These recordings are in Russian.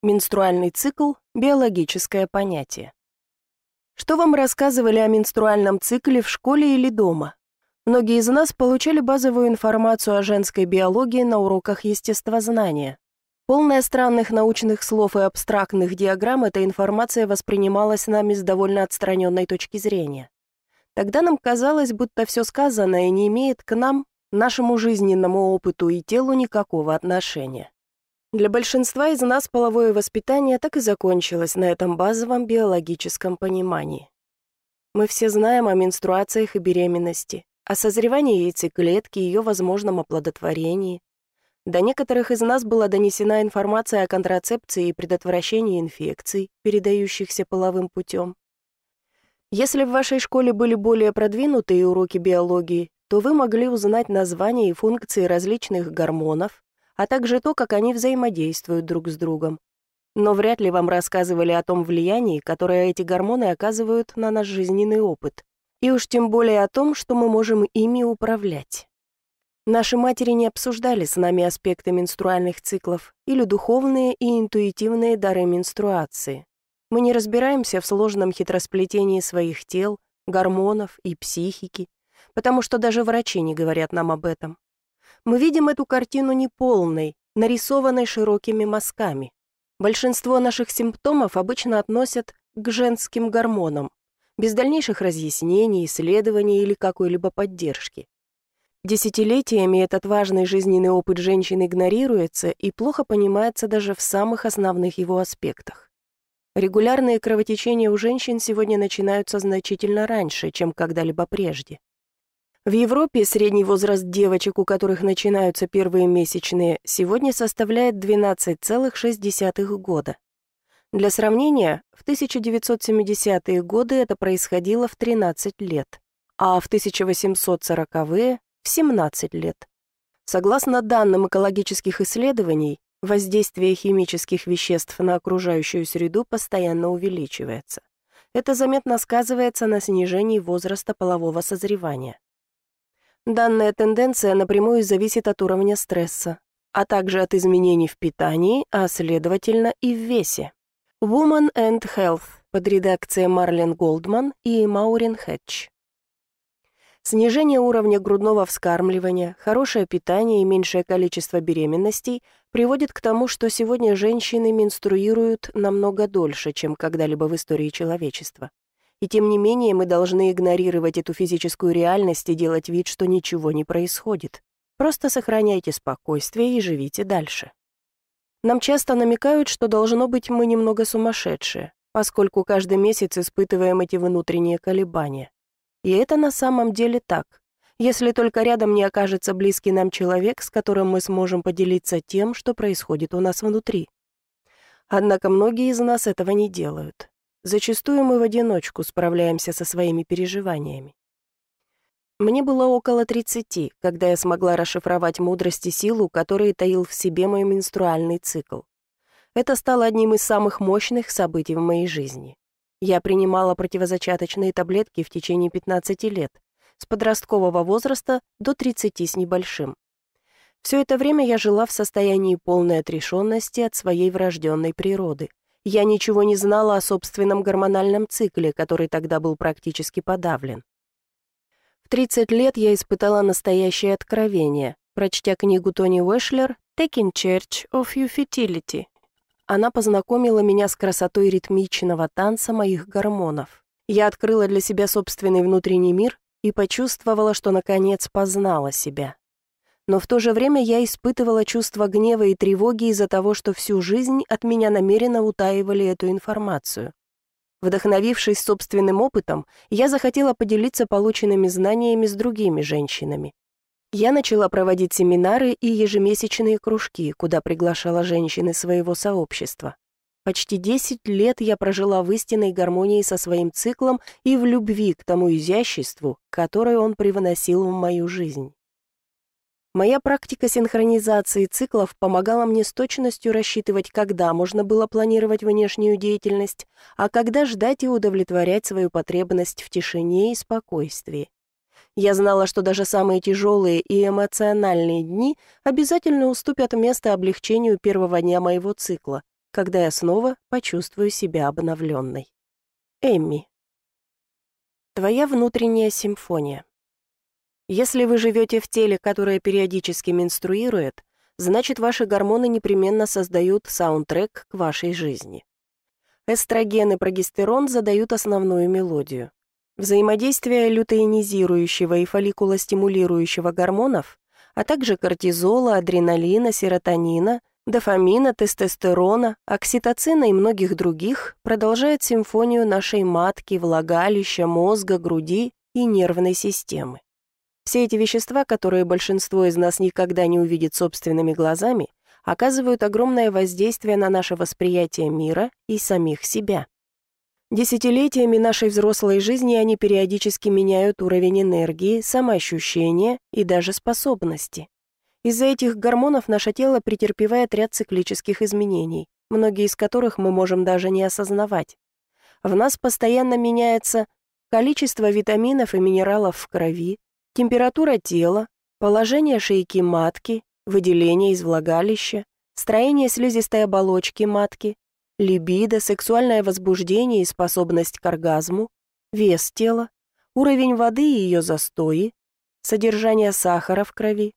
Менструальный цикл – биологическое понятие. Что вам рассказывали о менструальном цикле в школе или дома? Многие из нас получали базовую информацию о женской биологии на уроках естествознания. Полная странных научных слов и абстрактных диаграмм эта информация воспринималась нами с довольно отстраненной точки зрения. Тогда нам казалось, будто все сказанное не имеет к нам, нашему жизненному опыту и телу никакого отношения. Для большинства из нас половое воспитание так и закончилось на этом базовом биологическом понимании. Мы все знаем о менструациях и беременности, о созревании яйцеклетки и ее возможном оплодотворении. До некоторых из нас была донесена информация о контрацепции и предотвращении инфекций, передающихся половым путем. Если в вашей школе были более продвинутые уроки биологии, то вы могли узнать названия и функции различных гормонов, а также то, как они взаимодействуют друг с другом. Но вряд ли вам рассказывали о том влиянии, которое эти гормоны оказывают на наш жизненный опыт, и уж тем более о том, что мы можем ими управлять. Наши матери не обсуждали с нами аспекты менструальных циклов или духовные и интуитивные дары менструации. Мы не разбираемся в сложном хитросплетении своих тел, гормонов и психики, потому что даже врачи не говорят нам об этом мы видим эту картину неполной, нарисованной широкими мазками. Большинство наших симптомов обычно относят к женским гормонам, без дальнейших разъяснений, исследований или какой-либо поддержки. Десятилетиями этот важный жизненный опыт женщин игнорируется и плохо понимается даже в самых основных его аспектах. Регулярные кровотечения у женщин сегодня начинаются значительно раньше, чем когда-либо прежде. В Европе средний возраст девочек, у которых начинаются первые месячные, сегодня составляет 12,6 года. Для сравнения, в 1970-е годы это происходило в 13 лет, а в 1840-е – в 17 лет. Согласно данным экологических исследований, воздействие химических веществ на окружающую среду постоянно увеличивается. Это заметно сказывается на снижении возраста полового созревания. Данная тенденция напрямую зависит от уровня стресса, а также от изменений в питании, а следовательно и в весе. Woman and Health под редакцией Марлен Голдман и Маурин Хэтч. Снижение уровня грудного вскармливания, хорошее питание и меньшее количество беременностей приводит к тому, что сегодня женщины менструируют намного дольше, чем когда-либо в истории человечества. И тем не менее мы должны игнорировать эту физическую реальность и делать вид, что ничего не происходит. Просто сохраняйте спокойствие и живите дальше. Нам часто намекают, что должно быть мы немного сумасшедшие, поскольку каждый месяц испытываем эти внутренние колебания. И это на самом деле так, если только рядом не окажется близкий нам человек, с которым мы сможем поделиться тем, что происходит у нас внутри. Однако многие из нас этого не делают. Зачастую мы в одиночку справляемся со своими переживаниями. Мне было около 30, когда я смогла расшифровать мудрость и силу, которые таил в себе мой менструальный цикл. Это стало одним из самых мощных событий в моей жизни. Я принимала противозачаточные таблетки в течение 15 лет, с подросткового возраста до 30 с небольшим. Все это время я жила в состоянии полной отрешенности от своей врожденной природы, я ничего не знала о собственном гормональном цикле, который тогда был практически подавлен. В 30 лет я испытала настоящее откровение, прочтя книгу Тони Уэшлер «Taking Church of You Fertility». Она познакомила меня с красотой ритмичного танца моих гормонов. Я открыла для себя собственный внутренний мир и почувствовала, что наконец познала себя но в то же время я испытывала чувство гнева и тревоги из-за того, что всю жизнь от меня намеренно утаивали эту информацию. Вдохновившись собственным опытом, я захотела поделиться полученными знаниями с другими женщинами. Я начала проводить семинары и ежемесячные кружки, куда приглашала женщины своего сообщества. Почти 10 лет я прожила в истинной гармонии со своим циклом и в любви к тому изяществу, которое он привносил в мою жизнь. Моя практика синхронизации циклов помогала мне с точностью рассчитывать, когда можно было планировать внешнюю деятельность, а когда ждать и удовлетворять свою потребность в тишине и спокойствии. Я знала, что даже самые тяжелые и эмоциональные дни обязательно уступят место облегчению первого дня моего цикла, когда я снова почувствую себя обновленной. Эмми. Твоя внутренняя симфония. Если вы живете в теле, которое периодически менструирует, значит ваши гормоны непременно создают саундтрек к вашей жизни. Эстроген и прогестерон задают основную мелодию. Взаимодействие лютеинизирующего и фолликулостимулирующего гормонов, а также кортизола, адреналина, серотонина, дофамина, тестостерона, окситоцина и многих других продолжает симфонию нашей матки, влагалища, мозга, груди и нервной системы. Все эти вещества, которые большинство из нас никогда не увидит собственными глазами, оказывают огромное воздействие на наше восприятие мира и самих себя. Десятилетиями нашей взрослой жизни они периодически меняют уровень энергии, самоощущения и даже способности. Из-за этих гормонов наше тело претерпевает ряд циклических изменений, многие из которых мы можем даже не осознавать. В нас постоянно меняется количество витаминов и минералов в крови, температура тела, положение шейки матки, выделение из влагалища, строение слизистой оболочки матки, либидо, сексуальное возбуждение и способность к оргазму, вес тела, уровень воды и ее застои, содержание сахара в крови,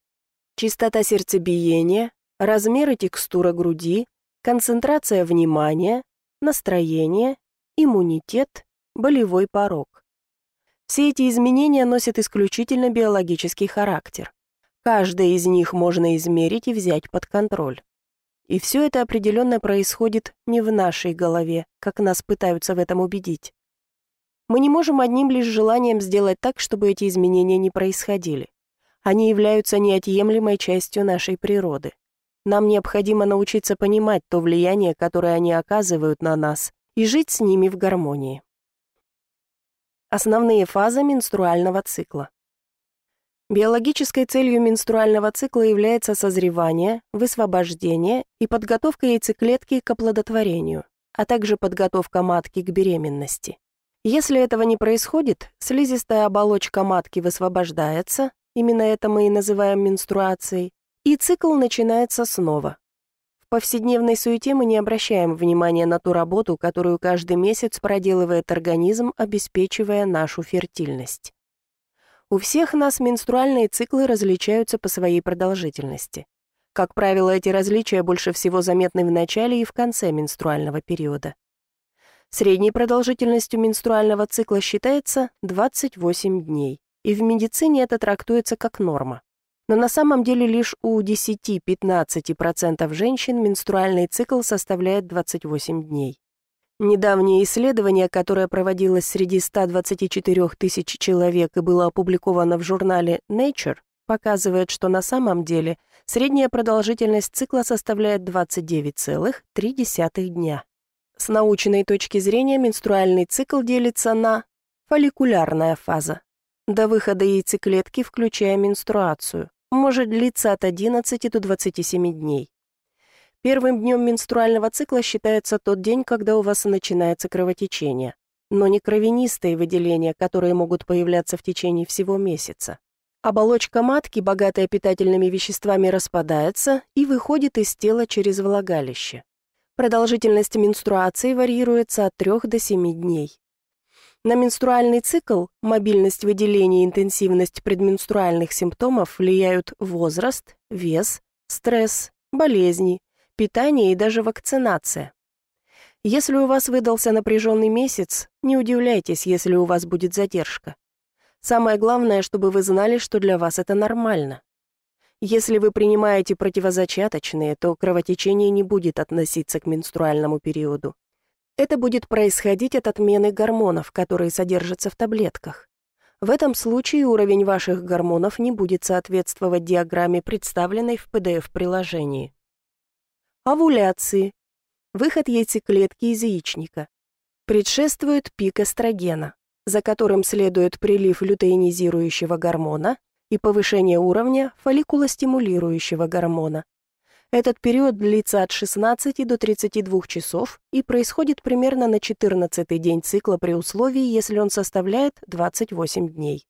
частота сердцебиения, размер и текстура груди, концентрация внимания, настроение, иммунитет, болевой порог. Все эти изменения носят исключительно биологический характер. Каждое из них можно измерить и взять под контроль. И все это определенно происходит не в нашей голове, как нас пытаются в этом убедить. Мы не можем одним лишь желанием сделать так, чтобы эти изменения не происходили. Они являются неотъемлемой частью нашей природы. Нам необходимо научиться понимать то влияние, которое они оказывают на нас, и жить с ними в гармонии. Основные фазы менструального цикла. Биологической целью менструального цикла является созревание, высвобождение и подготовка яйцеклетки к оплодотворению, а также подготовка матки к беременности. Если этого не происходит, слизистая оболочка матки высвобождается, именно это мы и называем менструацией, и цикл начинается снова. Повседневной суете мы не обращаем внимания на ту работу, которую каждый месяц проделывает организм, обеспечивая нашу фертильность. У всех нас менструальные циклы различаются по своей продолжительности. Как правило, эти различия больше всего заметны в начале и в конце менструального периода. Средней продолжительностью менструального цикла считается 28 дней, и в медицине это трактуется как норма. Но на самом деле лишь у 10-15% женщин менструальный цикл составляет 28 дней. Недавнее исследование, которое проводилось среди 124 тысяч человек и было опубликовано в журнале Nature, показывает, что на самом деле средняя продолжительность цикла составляет 29,3 дня. С научной точки зрения менструальный цикл делится на фолликулярная фаза. До выхода яйцеклетки, включая менструацию, может длиться от 11 до 27 дней. Первым днем менструального цикла считается тот день, когда у вас начинается кровотечение, но не кровянистые выделения, которые могут появляться в течение всего месяца. Оболочка матки, богатая питательными веществами, распадается и выходит из тела через влагалище. Продолжительность менструации варьируется от 3 до 7 дней. На менструальный цикл, мобильность выделения и интенсивность предменструальных симптомов влияют возраст, вес, стресс, болезни, питание и даже вакцинация. Если у вас выдался напряженный месяц, не удивляйтесь, если у вас будет задержка. Самое главное, чтобы вы знали, что для вас это нормально. Если вы принимаете противозачаточные, то кровотечение не будет относиться к менструальному периоду. Это будет происходить от отмены гормонов, которые содержатся в таблетках. В этом случае уровень ваших гормонов не будет соответствовать диаграмме, представленной в PDF-приложении. Овуляции. Выход яйцеклетки из яичника. Предшествует пик эстрогена, за которым следует прилив лютеинизирующего гормона и повышение уровня фолликулостимулирующего гормона. Этот период длится от 16 до 32 часов и происходит примерно на 14 день цикла при условии, если он составляет 28 дней.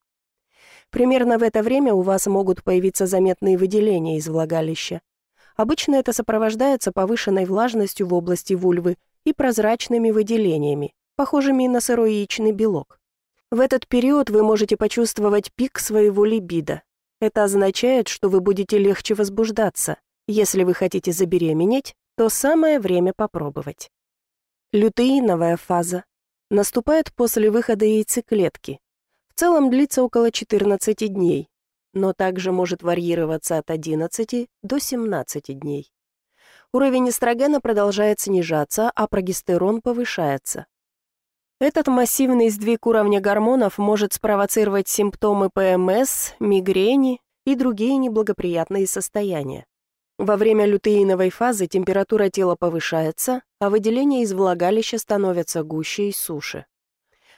Примерно в это время у вас могут появиться заметные выделения из влагалища. Обычно это сопровождается повышенной влажностью в области вульвы и прозрачными выделениями, похожими на сырой яичный белок. В этот период вы можете почувствовать пик своего либидо. Это означает, что вы будете легче возбуждаться. Если вы хотите забеременеть, то самое время попробовать. Лютеиновая фаза наступает после выхода яйцеклетки. В целом длится около 14 дней, но также может варьироваться от 11 до 17 дней. Уровень эстрогена продолжает снижаться, а прогестерон повышается. Этот массивный сдвиг уровня гормонов может спровоцировать симптомы ПМС, мигрени и другие неблагоприятные состояния. Во время лютеиновой фазы температура тела повышается, а выделения из влагалища становятся гуще и суше.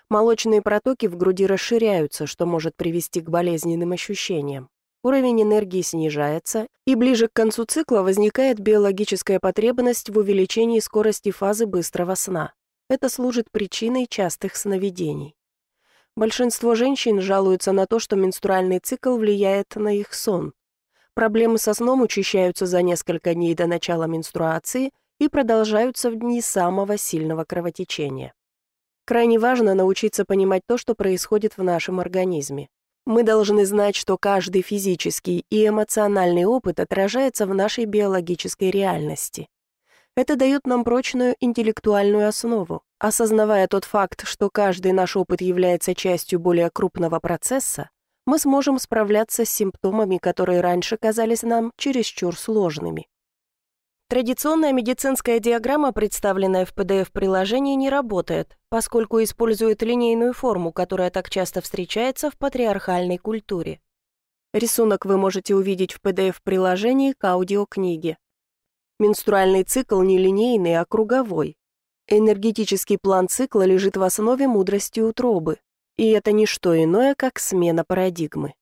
Молочные протоки в груди расширяются, что может привести к болезненным ощущениям. Уровень энергии снижается, и ближе к концу цикла возникает биологическая потребность в увеличении скорости фазы быстрого сна. Это служит причиной частых сновидений. Большинство женщин жалуются на то, что менструальный цикл влияет на их сон. Проблемы со сном учащаются за несколько дней до начала менструации и продолжаются в дни самого сильного кровотечения. Крайне важно научиться понимать то, что происходит в нашем организме. Мы должны знать, что каждый физический и эмоциональный опыт отражается в нашей биологической реальности. Это дает нам прочную интеллектуальную основу. Осознавая тот факт, что каждый наш опыт является частью более крупного процесса, мы сможем справляться с симптомами, которые раньше казались нам чересчур сложными. Традиционная медицинская диаграмма, представленная в PDF-приложении, не работает, поскольку использует линейную форму, которая так часто встречается в патриархальной культуре. Рисунок вы можете увидеть в PDF-приложении к аудиокниге. Менструальный цикл не линейный, а круговой. Энергетический план цикла лежит в основе мудрости утробы, и это не что иное, как смена парадигмы.